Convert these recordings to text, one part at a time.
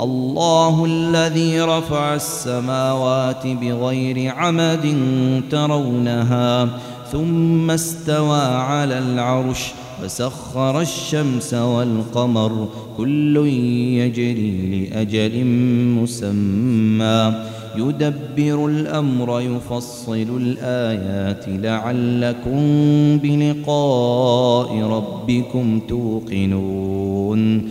الله الذي رفع السماوات بغير عمد ترونها ثم استوى على العرش وسخر الشمس والقمر كل يجري لأجل مسمى. يدبر الأمر يفصل الآيات لعلكم بلقاء ربكم توقنون.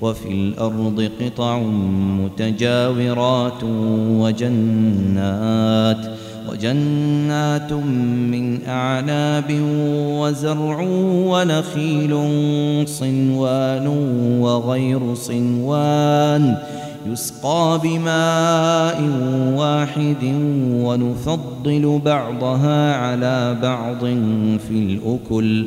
وفي الأرض قطع متجاورات وجنات وجنات من أعناب وزرع ونخيل صنوان وغير صنوان يسقى بماء واحد ونفضل بعضها على بعض في الأكل.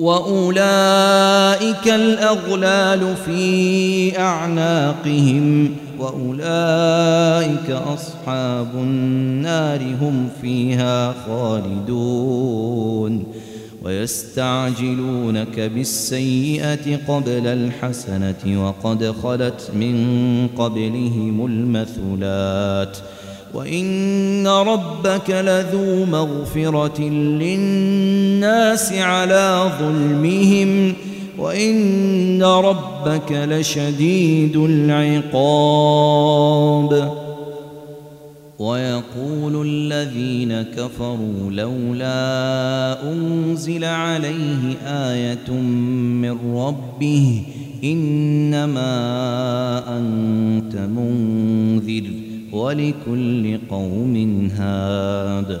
وأولئك الأغلال في أعناقهم وأولئك أصحاب النار هم فيها خالدون ويستعجلونك بالسيئة قبل الحسنة وقد خلت من قبلهم المثلات وإن ربك لذو مغفرة للناس على ظلمهم وإن ربك لشديد العقاب. ويقول الذين كفروا لولا أنزل عليه آية من ربه إنما أنت منذر ولكل قوم هاد.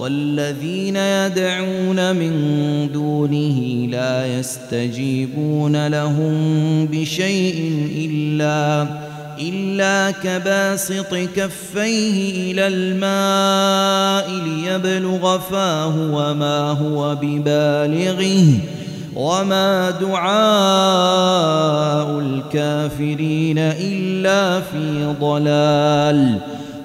والذين يدعون من دونه لا يستجيبون لهم بشيء إلا إلا كباسط كفيه إلى الماء ليبلغ فاه وما هو ببالغه وما دعاء الكافرين إلا في ضلال.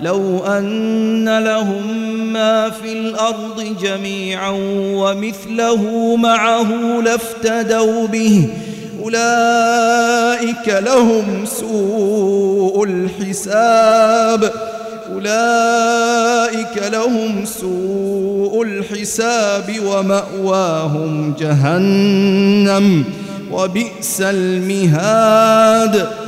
لو أن لهم ما في الأرض جميعا ومثله معه لافتدوا به أولئك لهم سوء الحساب أولئك لهم سوء الحساب ومأواهم جهنم وبئس المهاد.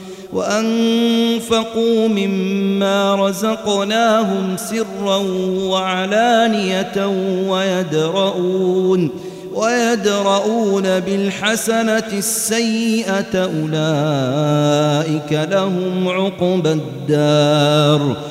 وأنفقوا مما رزقناهم سرا وعلانية ويدرؤون ويدرؤون بالحسنة السيئة أولئك لهم عقبى الدار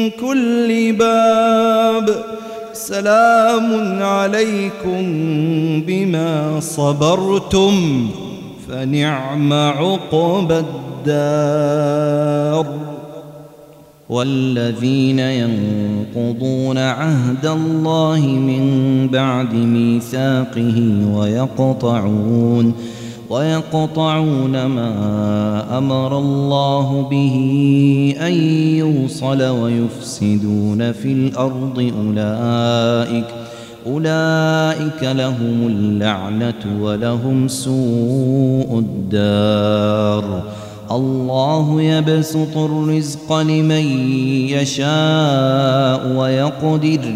كل باب سلام عليكم بما صبرتم فنعم عقبى الدار والذين ينقضون عهد الله من بعد ميثاقه ويقطعون ويقطعون ما أمر الله به أن يوصل ويفسدون في الأرض أولئك أولئك لهم اللعنة ولهم سوء الدار. الله يبسط الرزق لمن يشاء ويقدر.